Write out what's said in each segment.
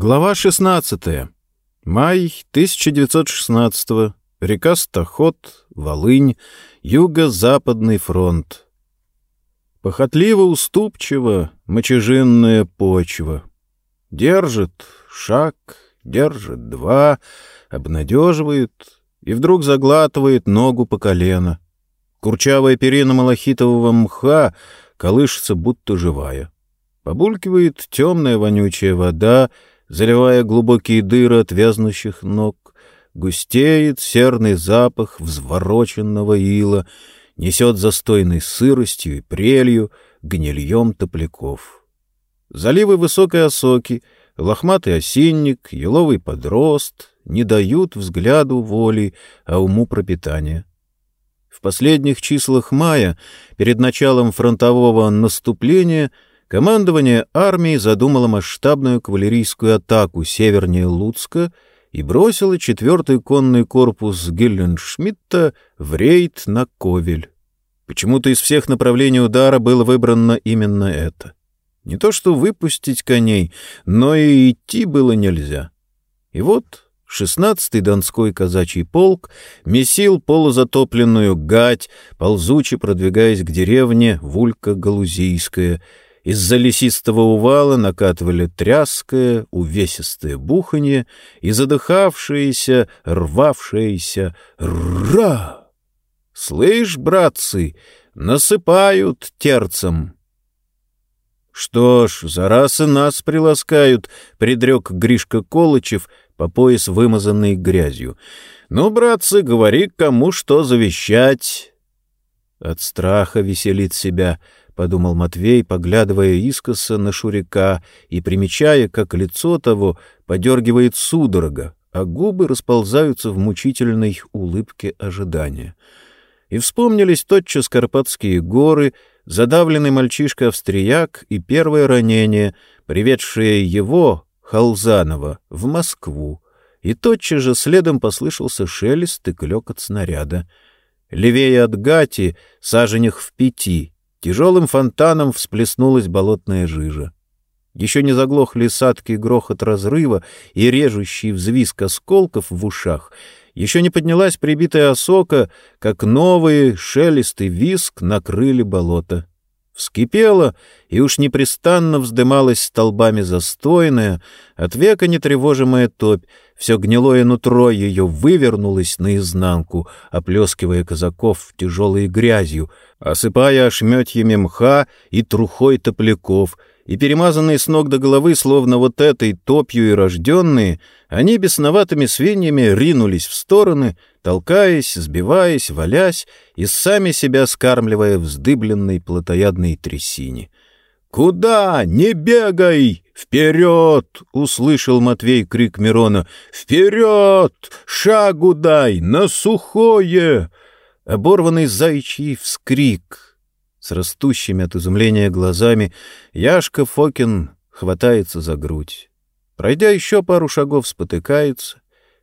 Глава 16. Май 1916. Река Стоход, Волынь, Юго-Западный фронт. Похотливо уступчиво мочежинная почва. Держит шаг, держит два, обнадеживает и вдруг заглатывает ногу по колено. Курчавая перина малахитового мха колышется, будто живая. Побулькивает темная вонючая вода, заливая глубокие дыры от вязнущих ног, густеет серный запах взвороченного ила, несет застойной сыростью и прелью, гнильем топляков. Заливы высокой осоки, лохматый осинник, еловый подрост не дают взгляду воли, а уму пропитания. В последних числах мая, перед началом фронтового наступления, командование армии задумало масштабную кавалерийскую атаку севернее Луцка и бросило четвертый конный корпус Гилленшмидта в рейд на Ковель. Почему-то из всех направлений удара было выбрано именно это. Не то что выпустить коней, но и идти было нельзя. И вот шестнадцатый Донской казачий полк месил полузатопленную гать, ползуче продвигаясь к деревне Вулька-Галузийская — из-за лесистого увала накатывали тряское, увесистое буханье и задыхавшееся, рвавшееся «Ра!» «Слышь, братцы, насыпают терцем!» «Что ж, за раз и нас приласкают», — предрек Гришка Колычев, по пояс вымазанный грязью. «Ну, братцы, говори, кому что завещать». От страха веселит себя —— подумал Матвей, поглядывая искоса на Шурика и примечая, как лицо того подергивает судорога, а губы расползаются в мучительной улыбке ожидания. И вспомнились тотчас Карпатские горы, задавленный мальчишка-австрияк и первое ранение, приведшее его, Халзанова, в Москву, и тотчас же следом послышался шелест и клёкот снаряда. Левее от Гати, саженях в пяти — Тяжелым фонтаном всплеснулась болотная жижа. Еще не заглохли садкий грохот разрыва и режущий взвизг осколков в ушах, еще не поднялась прибитая осока, как новый шелестый виск накрыли болото. Вскипела и уж непрестанно вздымалась столбами застойная, от века нетревожимая топь, все гнилое нутро ее вывернулось наизнанку, оплескивая казаков тяжелой грязью, осыпая ошметьями мха и трухой топляков, и перемазанные с ног до головы, словно вот этой топью и рожденные, они бесноватыми свиньями ринулись в стороны, толкаясь, сбиваясь, валясь и сами себя скармливая вздыбленной плотоядной трясине. «Куда? Не бегай! Вперед!» — услышал Матвей крик Мирона. «Вперед! Шагу дай! На сухое!» Оборванный зайчий вскрик. С растущими от изумления глазами Яшка Фокин хватается за грудь. Пройдя еще пару шагов, спотыкается.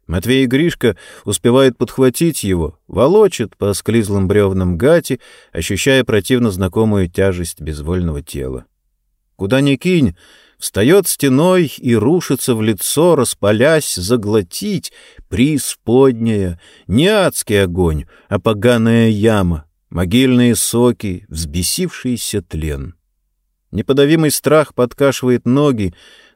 Матвей и Гришка успевают подхватить его, волочат по склизлым бревнам гати, ощущая противно знакомую тяжесть безвольного тела. Куда ни кинь, встает стеной и рушится в лицо, распалясь, заглотить, преисподняя, не адский огонь, а поганая яма, могильные соки, взбесившийся тлен. Неподавимый страх подкашивает ноги,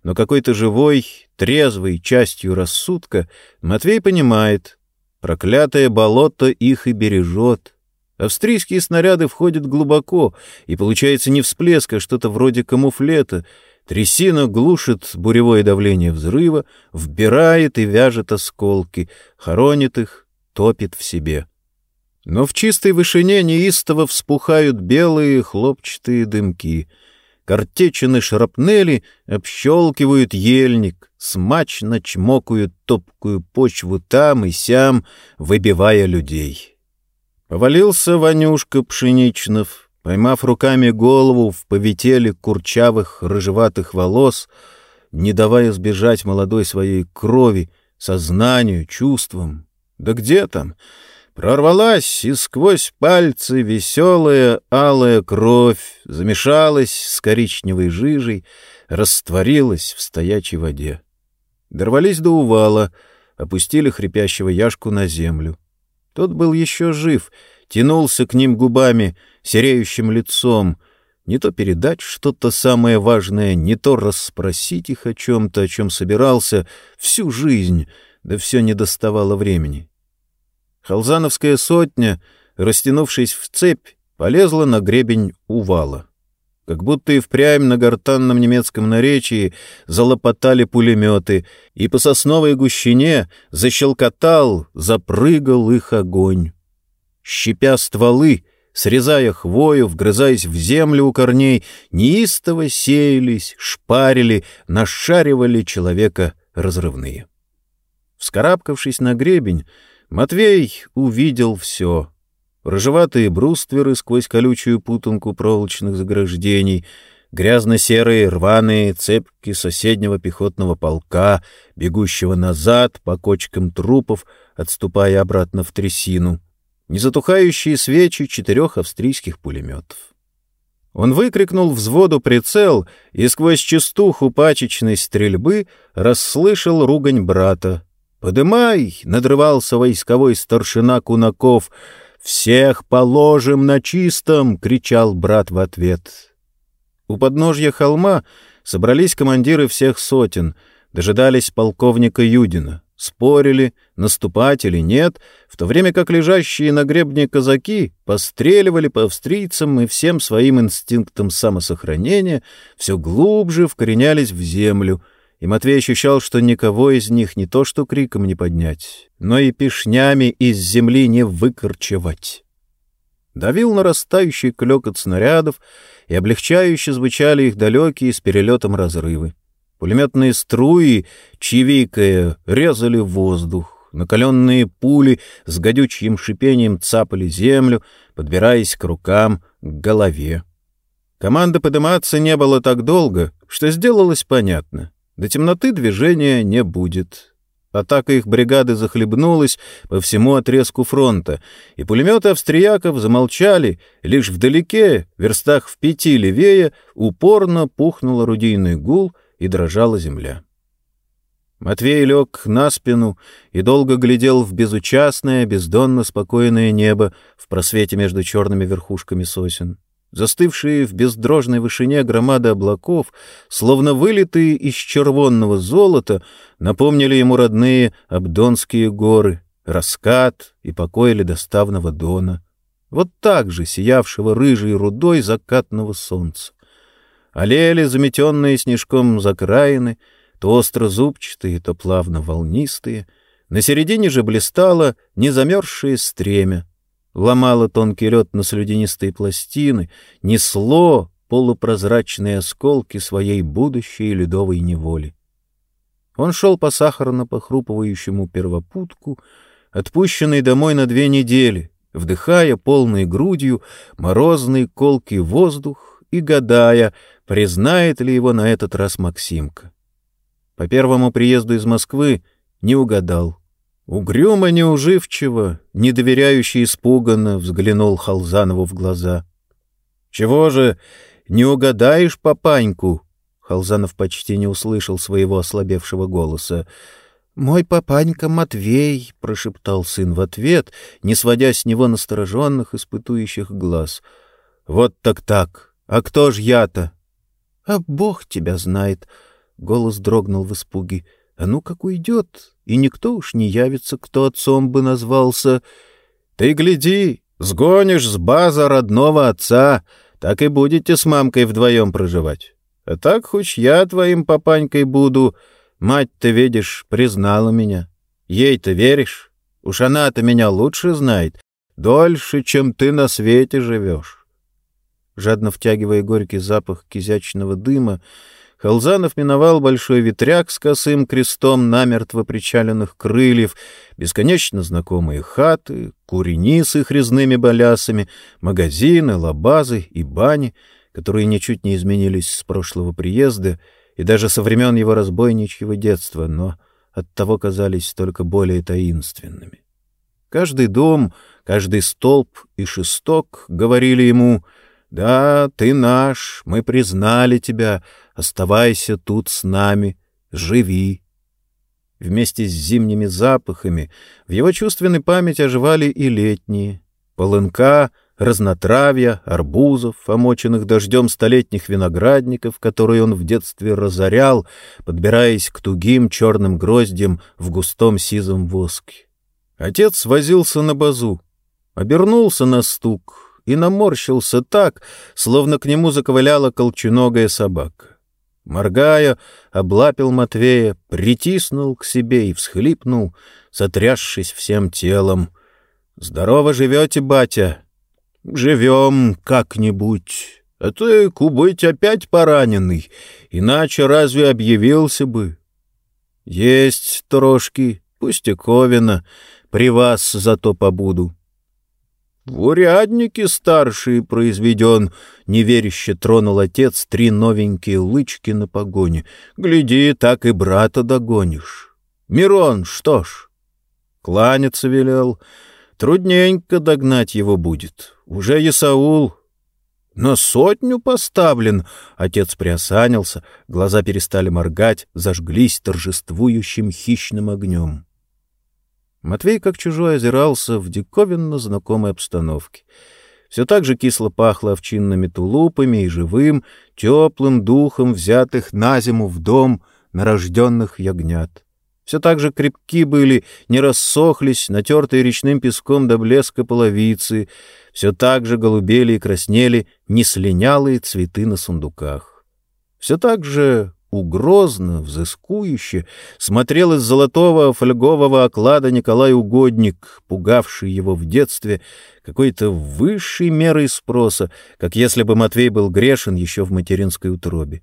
но какой-то живой, трезвой частью рассудка Матвей понимает, проклятое болото их и бережет — Австрийские снаряды входят глубоко, и получается не всплеск, а что-то вроде камуфлета. Трясина глушит буревое давление взрыва, вбирает и вяжет осколки, хоронит их, топит в себе. Но в чистой вышине неистово вспухают белые хлопчатые дымки. Картечины шрапнели общелкивают ельник, смачно чмокают топкую почву там и сям, выбивая людей. Повалился Ванюшка Пшеничнов, поймав руками голову в поветеле курчавых рыжеватых волос, не давая сбежать молодой своей крови, сознанию, чувствам. Да где там? Прорвалась и сквозь пальцы веселая алая кровь, замешалась с коричневой жижей, растворилась в стоячей воде. Дорвались до увала, опустили хрипящего Яшку на землю. Тот был еще жив, тянулся к ним губами, сереющим лицом. Не то передать что-то самое важное, не то расспросить их о чем-то, о чем собирался всю жизнь, да все не доставало времени. Халзановская сотня, растянувшись в цепь, полезла на гребень увала. Как будто и впрямь на гортанном немецком наречии залопотали пулеметы, и по сосновой гущине защелкотал, запрыгал их огонь. Щипя стволы, срезая хвою, вгрызаясь в землю у корней, неистово сеялись, шпарили, нашаривали человека разрывные. Вскарабкавшись на гребень, Матвей увидел все — рыжеватые брустверы сквозь колючую путанку проволочных заграждений, грязно-серые рваные цепки соседнего пехотного полка, бегущего назад по кочкам трупов, отступая обратно в трясину, незатухающие свечи четырех австрийских пулеметов. Он выкрикнул взводу прицел и сквозь частуху пачечной стрельбы расслышал ругань брата. «Подымай!» — надрывался войсковой старшина Кунаков — «Всех положим на чистом!» — кричал брат в ответ. У подножья холма собрались командиры всех сотен, дожидались полковника Юдина, спорили, наступать или нет, в то время как лежащие на гребне казаки постреливали по австрийцам и всем своим инстинктам самосохранения все глубже вкоренялись в землю — и Матвей ощущал, что никого из них не то что криком не поднять, но и пешнями из земли не выкорчевать. Давил нарастающий клёкот снарядов, и облегчающе звучали их далекие с перелетом разрывы. Пулеметные струи, чивикая, резали воздух. Накаленные пули с гадючим шипением цапали землю, подбираясь к рукам, к голове. Команда подниматься не было так долго, что сделалось понятно. До темноты движения не будет. Атака их бригады захлебнулась по всему отрезку фронта, и пулеметы австрияков замолчали, лишь вдалеке, верстах в пяти левее, упорно пухнул орудийный гул и дрожала земля. Матвей лег на спину и долго глядел в безучастное, бездонно спокойное небо в просвете между черными верхушками сосен. Застывшие в бездрожной вышине громады облаков, словно вылитые из червонного золота, напомнили ему родные Абдонские горы, раскат и покой ледоставного дона, вот так же сиявшего рыжей рудой закатного солнца. Олели, заметенные снежком закраины, то остро зубчатые, то плавно волнистые, на середине же блистало незамерзшее стремя, ломало тонкий лед на слюдянистые пластины, несло полупрозрачные осколки своей будущей ледовой неволи. Он шел по сахарно похрупывающему первопутку, отпущенный домой на две недели, вдыхая полной грудью морозный колкий воздух и гадая, признает ли его на этот раз Максимка. По первому приезду из Москвы не угадал. Угрюмо неуживчиво, недоверяющий испуганно, взглянул Халзанову в глаза. — Чего же, не угадаешь папаньку? Халзанов почти не услышал своего ослабевшего голоса. — Мой папанька Матвей, — прошептал сын в ответ, не сводя с него настороженных, испытующих глаз. — Вот так так. А кто ж я-то? — А Бог тебя знает. Голос дрогнул в испуге. — а ну как уйдет, и никто уж не явится, кто отцом бы назвался. Ты гляди, сгонишь с база родного отца, так и будете с мамкой вдвоем проживать. А так хоть я твоим папанькой буду. Мать-то, видишь, признала меня. Ей-то веришь? Уж она-то меня лучше знает, дольше, чем ты на свете живешь. Жадно втягивая горький запах кизячного дыма, Халзанов миновал большой ветряк с косым крестом намертво причаленных крыльев, бесконечно знакомые хаты, курени с их резными балясами, магазины, лабазы и бани, которые ничуть не изменились с прошлого приезда и даже со времен его разбойничьего детства, но оттого казались только более таинственными. Каждый дом, каждый столб и шесток говорили ему — да, ты наш, мы признали тебя, оставайся тут с нами, живи. Вместе с зимними запахами в его чувственной памяти оживали и летние. Полынка, разнотравья, арбузов, омоченных дождем столетних виноградников, которые он в детстве разорял, подбираясь к тугим черным гроздьям в густом сизом воске. Отец возился на базу, обернулся на стук и наморщился так, словно к нему заковыляла колченогая собака. Моргая, облапил Матвея, притиснул к себе и всхлипнул, сотрясшись всем телом. «Здорово живете, батя?» «Живем как-нибудь. А ты, кубыть, опять пораненный, иначе разве объявился бы?» «Есть трошки, пустяковина, при вас зато побуду». В уряднике старший произведен, неверяще тронул отец три новенькие лычки на погоне. Гляди, так и брата догонишь. Мирон, что ж, кланяться велел. Трудненько догнать его будет. Уже Исаул. На сотню поставлен. Отец приосанился, глаза перестали моргать, зажглись торжествующим хищным огнем. Матвей, как чужой, озирался в диковинно знакомой обстановке. Все так же кисло пахло овчинными тулупами и живым, теплым духом взятых на зиму в дом нарожденных ягнят. Все так же крепки были, не рассохлись, натертые речным песком до блеска половицы, все так же голубели и краснели неслинялые цветы на сундуках. Все так же угрозно, взыскующе смотрел из золотого фольгового оклада Николай Угодник, пугавший его в детстве какой-то высшей мерой спроса, как если бы Матвей был грешен еще в материнской утробе.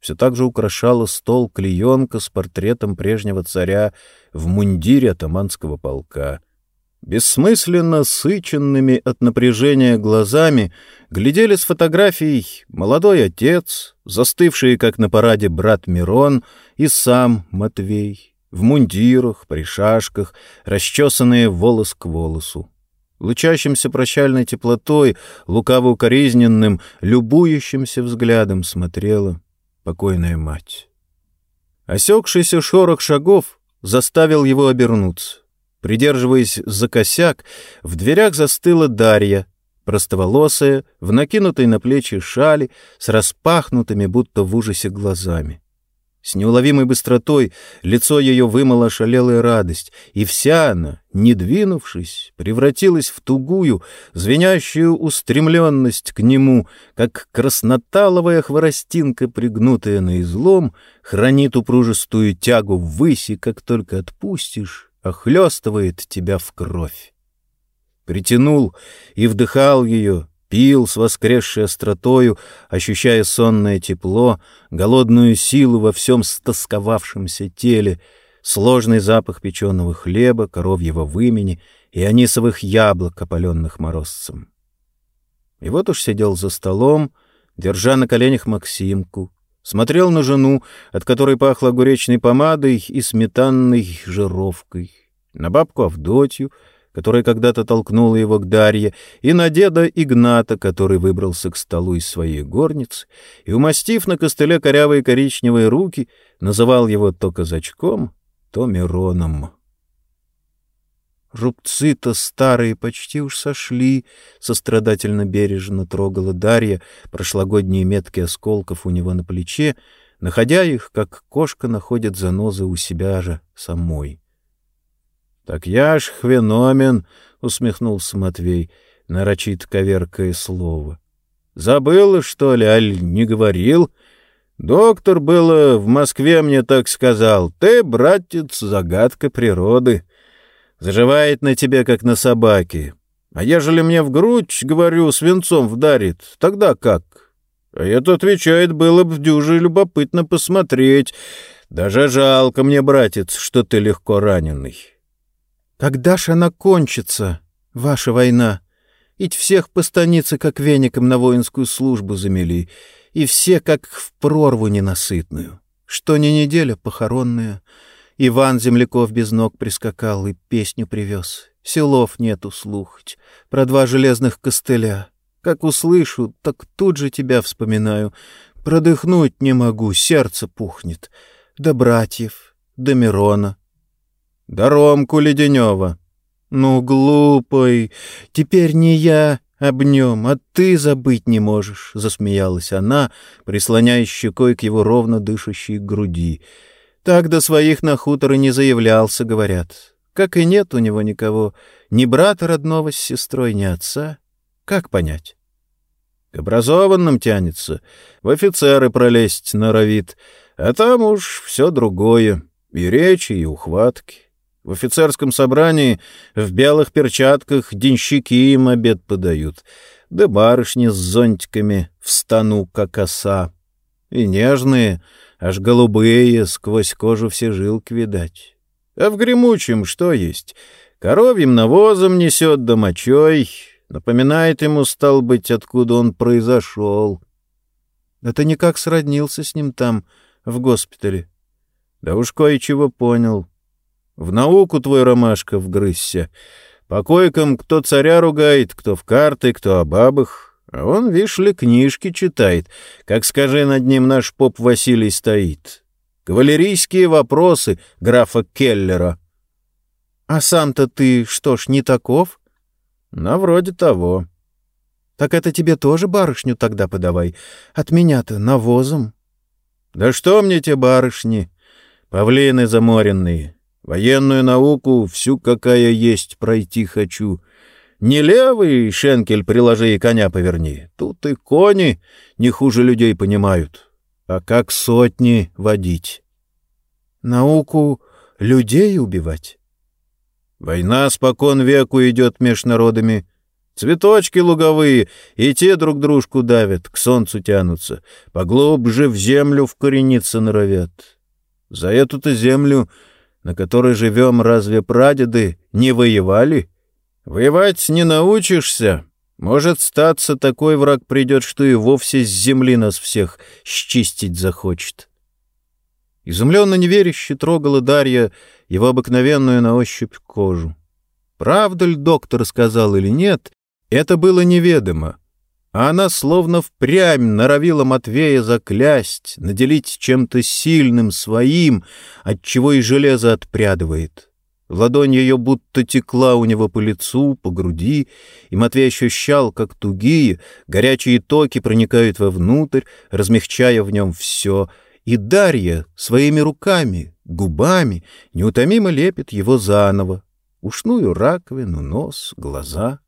Все так же украшала стол клеенка с портретом прежнего царя в мундире атаманского полка — бессмысленно сыченными от напряжения глазами глядели с фотографий молодой отец, застывший, как на параде, брат Мирон и сам Матвей, в мундирах, при шашках, расчесанные волос к волосу. Лучащимся прощальной теплотой, лукаво-укоризненным, любующимся взглядом смотрела покойная мать. Осекшийся шорох шагов заставил его обернуться. Придерживаясь за косяк, в дверях застыла Дарья, простоволосая, в накинутой на плечи шали, с распахнутыми, будто в ужасе, глазами. С неуловимой быстротой лицо ее вымыло шалелая радость, и вся она, не двинувшись, превратилась в тугую, звенящую устремленность к нему, как красноталовая хворостинка, пригнутая на излом, хранит упружистую тягу ввыси, как только отпустишь, охлестывает тебя в кровь. Притянул и вдыхал ее, пил с воскресшей остротою, ощущая сонное тепло, голодную силу во всем стосковавшемся теле, сложный запах печеного хлеба, коровьего вымени и анисовых яблок, опаленных морозцем. И вот уж сидел за столом, держа на коленях Максимку, Смотрел на жену, от которой пахло огуречной помадой и сметанной жировкой, на бабку Авдотью, которая когда-то толкнула его к Дарье, и на деда Игната, который выбрался к столу из своей горницы и, умастив на костыле корявые коричневые руки, называл его то казачком, то Мироном. Рубцы-то старые почти уж сошли, — сострадательно бережно трогала Дарья прошлогодние метки осколков у него на плече, находя их, как кошка находит занозы у себя же самой. — Так я ж хвеномен, — усмехнулся Матвей, нарочит коверкое слово. — Забыла, что ли, аль не говорил? Доктор было в Москве мне так сказал. Ты, братец, загадка природы. — Заживает на тебе, как на собаке. А ежели мне в грудь, говорю, свинцом вдарит, тогда как? А это отвечает, было бы в дюже любопытно посмотреть. Даже жалко мне, братец, что ты легко раненый. Когда ж она кончится, ваша война? Ведь всех по станице как веником на воинскую службу замели, и все как в прорву ненасытную. Что ни неделя похоронная — Иван земляков без ног прискакал и песню привез. Селов нету слухать, про два железных костыля. Как услышу, так тут же тебя вспоминаю. Продыхнуть не могу, сердце пухнет. Да братьев, да Мирона, Да Ромку Леденева. Ну, глупый, теперь не я об нем, а ты забыть не можешь, — засмеялась она, прислоняя щекой к его ровно дышащей груди. Так до своих на хутор и не заявлялся, говорят. Как и нет у него никого, ни брата родного с сестрой, ни отца. Как понять? К образованным тянется, в офицеры пролезть норовит, а там уж все другое, и речи, и ухватки. В офицерском собрании в белых перчатках денщики им обед подают, да барышни с зонтиками в стану, как оса. И нежные, аж голубые, сквозь кожу все жилки видать. А в гремучем что есть? Коровьим навозом несет да мочой, напоминает ему, стал быть, откуда он произошел. Это никак сроднился с ним там, в госпитале. Да уж кое-чего понял. В науку твой ромашка вгрызся. По койкам кто царя ругает, кто в карты, кто о бабах. А он, вишь ли, книжки читает, как, скажи, над ним наш поп Василий стоит. Кавалерийские вопросы графа Келлера. — А сам-то ты, что ж, не таков? — На вроде того. — Так это тебе тоже барышню тогда подавай. От меня-то навозом. — Да что мне те барышни? Павлины заморенные. Военную науку всю, какая есть, пройти хочу. Не левый шенкель приложи и коня поверни. Тут и кони не хуже людей понимают. А как сотни водить? Науку людей убивать? Война спокон веку идет меж народами. Цветочки луговые и те друг дружку давят, к солнцу тянутся, поглубже в землю вкорениться норовят. За эту-то землю на которой живем, разве прадеды не воевали? Воевать не научишься. Может, статься такой враг придет, что и вовсе с земли нас всех счистить захочет. Изумленно неверяще трогала Дарья его обыкновенную на ощупь кожу. Правда ли доктор сказал или нет, это было неведомо а она словно впрямь норовила Матвея заклясть, наделить чем-то сильным своим, отчего и железо отпрядывает. Ладонь ее будто текла у него по лицу, по груди, и Матвей ощущал, как тугие, горячие токи проникают вовнутрь, размягчая в нем все, и Дарья своими руками, губами неутомимо лепит его заново, ушную раковину, нос, глаза.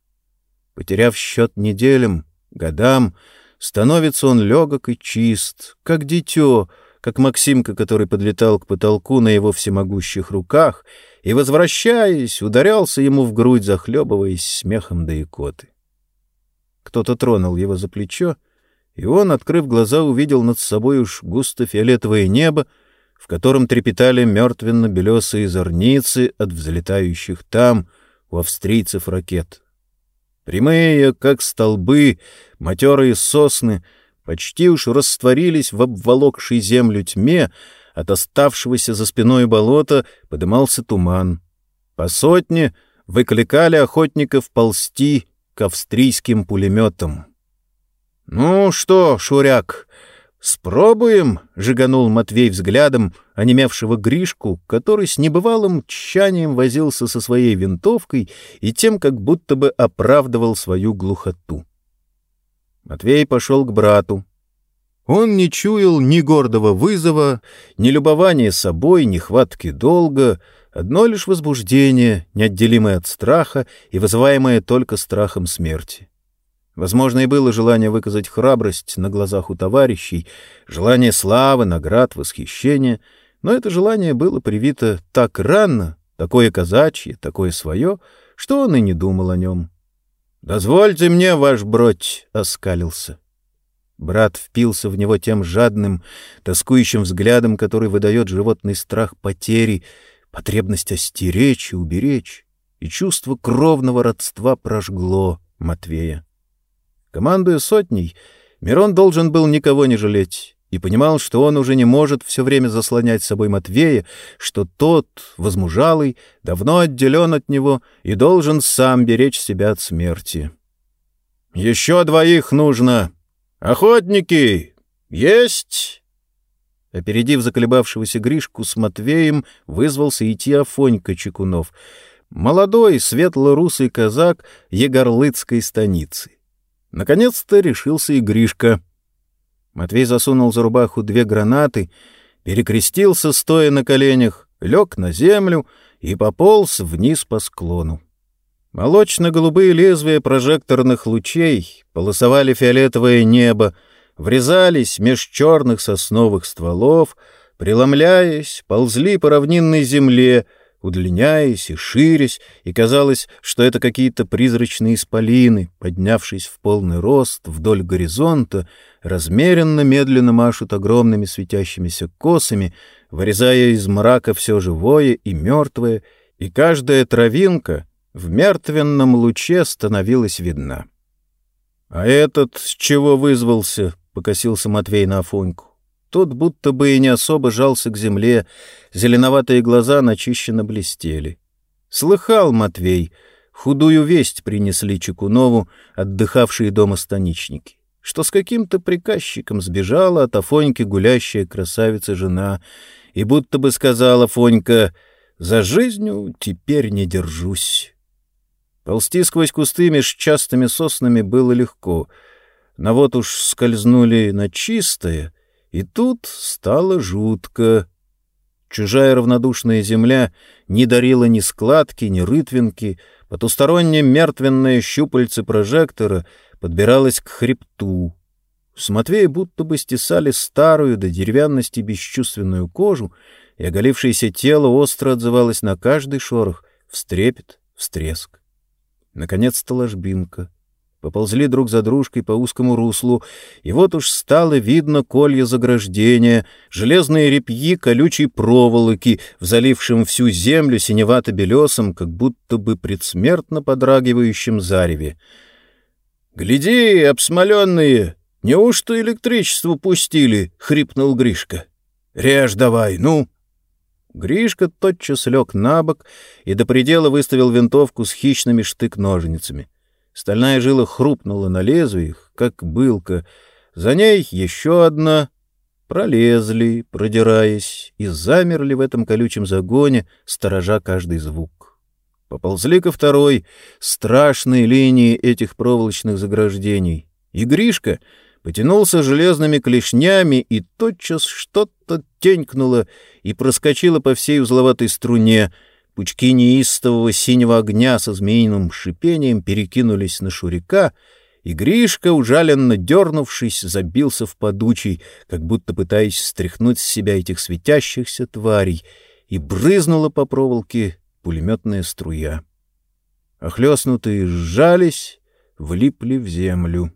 Потеряв счет неделям, годам становится он легок и чист, как дитё, как Максимка, который подлетал к потолку на его всемогущих руках и, возвращаясь, ударялся ему в грудь, захлебываясь смехом да икоты. Кто-то тронул его за плечо, и он, открыв глаза, увидел над собой уж густо-фиолетовое небо, в котором трепетали мертвенно-белесые зорницы от взлетающих там у австрийцев ракет. Прямые, как столбы, матерые сосны почти уж растворились в обволокшей землю тьме, от оставшегося за спиной болота подымался туман. По сотне выкликали охотников ползти к австрийским пулеметам. — Ну что, Шуряк, «Спробуем», — жиганул Матвей взглядом онемевшего Гришку, который с небывалым тщанием возился со своей винтовкой и тем как будто бы оправдывал свою глухоту. Матвей пошел к брату. Он не чуял ни гордого вызова, ни любования собой, ни хватки долга, одно лишь возбуждение, неотделимое от страха и вызываемое только страхом смерти. Возможно, и было желание выказать храбрость на глазах у товарищей, желание славы, наград, восхищения, но это желание было привито так рано, такое казачье, такое свое, что он и не думал о нем. «Дозвольте мне, ваш бродь!» — оскалился. Брат впился в него тем жадным, тоскующим взглядом, который выдает животный страх потери, потребность остеречь и уберечь, и чувство кровного родства прожгло Матвея. Командуя сотней, Мирон должен был никого не жалеть и понимал, что он уже не может все время заслонять собой Матвея, что тот, возмужалый, давно отделен от него и должен сам беречь себя от смерти. «Еще двоих нужно! Охотники! Есть!» Опередив заколебавшегося Гришку с Матвеем, вызвался идти Афонька Чекунов, молодой светло-русый казак Егорлыцкой станицы. Наконец-то решился и Гришка. Матвей засунул за рубаху две гранаты, перекрестился, стоя на коленях, лег на землю и пополз вниз по склону. Молочно-голубые лезвия прожекторных лучей полосовали фиолетовое небо, врезались меж черных сосновых стволов, преломляясь, ползли по равнинной земле, удлиняясь и ширясь, и казалось, что это какие-то призрачные исполины, поднявшись в полный рост вдоль горизонта, размеренно медленно машут огромными светящимися косами, вырезая из мрака все живое и мертвое, и каждая травинка в мертвенном луче становилась видна. — А этот с чего вызвался? покосился Матвей на Афоньку. Тот будто бы и не особо жался к земле, зеленоватые глаза начищенно блестели. Слыхал Матвей, худую весть принесли Чекунову, отдыхавшие дома станичники, что с каким-то приказчиком сбежала от Афоньки гулящая красавица-жена, и будто бы сказала Фонька «За жизнью теперь не держусь». Ползти сквозь кусты меж частыми соснами было легко — но вот уж скользнули на чистое, и тут стало жутко. Чужая равнодушная земля не дарила ни складки, ни рытвинки, потустороннее мертвенное щупальце прожектора подбиралось к хребту. С Матвея будто бы стесали старую до деревянности бесчувственную кожу, и оголившееся тело остро отзывалось на каждый шорох, встрепет, встреск. Наконец-то ложбинка — поползли друг за дружкой по узкому руслу, и вот уж стало видно колья заграждения, железные репьи колючей проволоки, в залившем всю землю синевато-белесом, как будто бы предсмертно подрагивающем зареве. — Гляди, обсмоленные! Неужто электричество пустили? — хрипнул Гришка. — Режь давай, ну! Гришка тотчас лег на бок и до предела выставил винтовку с хищными штык-ножницами. — Стальная жила хрупнула на лезвиях, как былка. За ней еще одна. Пролезли, продираясь, и замерли в этом колючем загоне, сторожа каждый звук. Поползли ко второй, страшной линии этих проволочных заграждений. И Гришка потянулся железными клешнями, и тотчас что-то тенькнуло и проскочило по всей узловатой струне — Пучки неистового синего огня со змеиным шипением перекинулись на шурика, и Гришка, ужаленно дернувшись, забился в подучий, как будто пытаясь стряхнуть с себя этих светящихся тварей, и брызнула по проволоке пулеметная струя. Охлестнутые сжались, влипли в землю.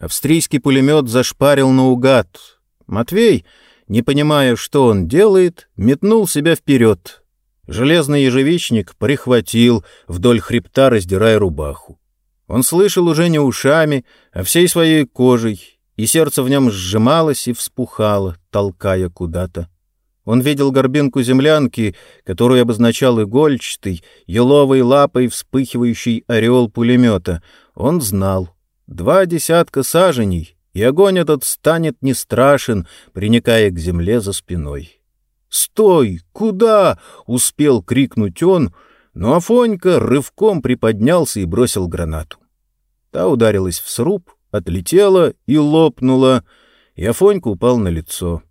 Австрийский пулемет зашпарил наугад. Матвей, не понимая, что он делает, метнул себя вперед — Железный ежевичник прихватил, вдоль хребта раздирая рубаху. Он слышал уже не ушами, а всей своей кожей, и сердце в нем сжималось и вспухало, толкая куда-то. Он видел горбинку землянки, которую обозначал игольчатый, еловой лапой вспыхивающий ореол пулемета. Он знал. Два десятка саженей, и огонь этот станет не страшен, приникая к земле за спиной. «Стой! Куда?» — успел крикнуть он, но Афонька рывком приподнялся и бросил гранату. Та ударилась в сруб, отлетела и лопнула, и Афонька упал на лицо.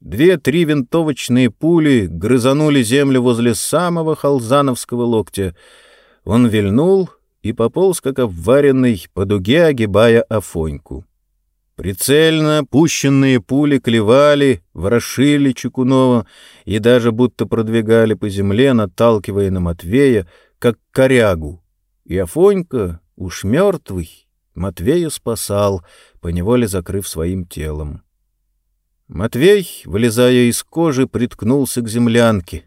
Две-три винтовочные пули грызанули землю возле самого халзановского локтя. Он вильнул и пополз, как обваренный, по дуге огибая Афоньку. Прицельно пущенные пули клевали, ворошили Чекунова и даже будто продвигали по земле, наталкивая на Матвея, как корягу. И Афонька, уж мертвый, Матвея спасал, поневоле закрыв своим телом. Матвей, вылезая из кожи, приткнулся к землянке.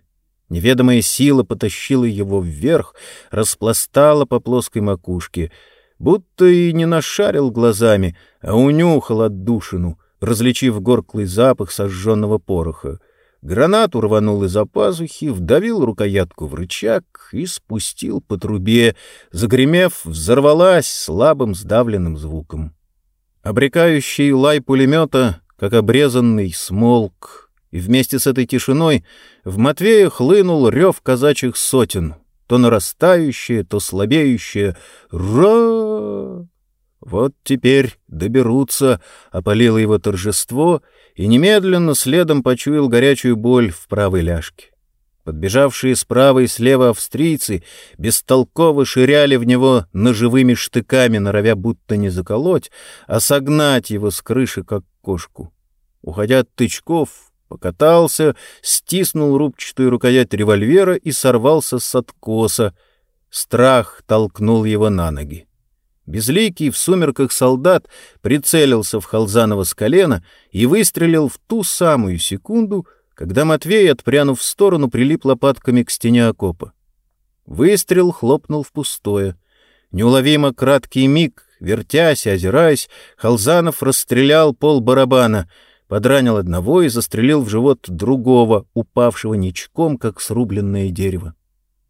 Неведомая сила потащила его вверх, распластала по плоской макушке — будто и не нашарил глазами, а унюхал отдушину, различив горклый запах сожженного пороха. Гранату рванул из-за пазухи, вдавил рукоятку в рычаг и спустил по трубе, загремев, взорвалась слабым сдавленным звуком. Обрекающий лай пулемета как обрезанный смолк, и вместе с этой тишиной в Матвея хлынул рев казачьих сотен, то нарастающее, то слабеющее «Ра!». Вот теперь доберутся, опалило его торжество, и немедленно следом почуял горячую боль в правой ляжке. Подбежавшие справа и слева австрийцы бестолково ширяли в него ножевыми штыками, норовя будто не заколоть, а согнать его с крыши, как кошку. Уходя от тычков, покатался, стиснул рубчатую рукоять револьвера и сорвался с откоса. Страх толкнул его на ноги. Безликий в сумерках солдат прицелился в Халзанова с колена и выстрелил в ту самую секунду, когда Матвей, отпрянув в сторону, прилип лопатками к стене окопа. Выстрел хлопнул в пустое. Неуловимо краткий миг, вертясь и озираясь, Халзанов расстрелял пол барабана, подранил одного и застрелил в живот другого, упавшего ничком, как срубленное дерево.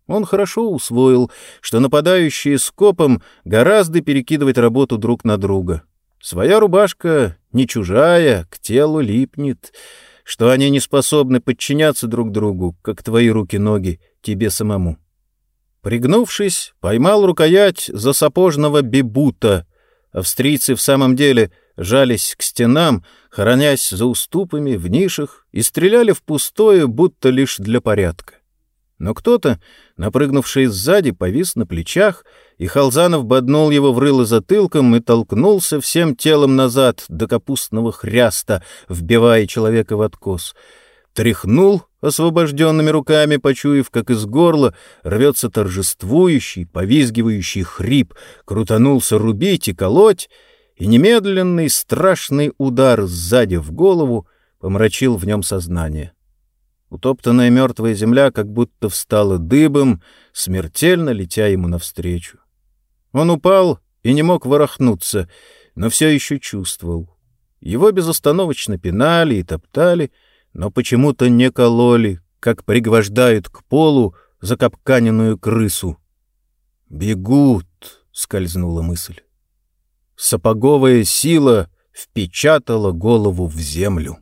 Он хорошо усвоил, что нападающие скопом гораздо перекидывать работу друг на друга. Своя рубашка не чужая, к телу липнет — что они не способны подчиняться друг другу, как твои руки-ноги тебе самому. Пригнувшись, поймал рукоять за сапожного бибута. Австрийцы в самом деле жались к стенам, хоронясь за уступами в нишах и стреляли в пустое, будто лишь для порядка. Но кто-то, напрыгнувший сзади, повис на плечах, и Халзанов боднул его в рыло затылком и толкнулся всем телом назад до капустного хряста, вбивая человека в откос. Тряхнул освобожденными руками, почуяв, как из горла рвется торжествующий, повизгивающий хрип, крутанулся рубить и колоть, и немедленный страшный удар сзади в голову помрачил в нем сознание. Утоптанная мертвая земля как будто встала дыбом, смертельно летя ему навстречу. Он упал и не мог ворохнуться, но все еще чувствовал. Его безостановочно пинали и топтали, но почему-то не кололи, как пригвождают к полу закапканенную крысу. «Бегут!» — скользнула мысль. Сапоговая сила впечатала голову в землю.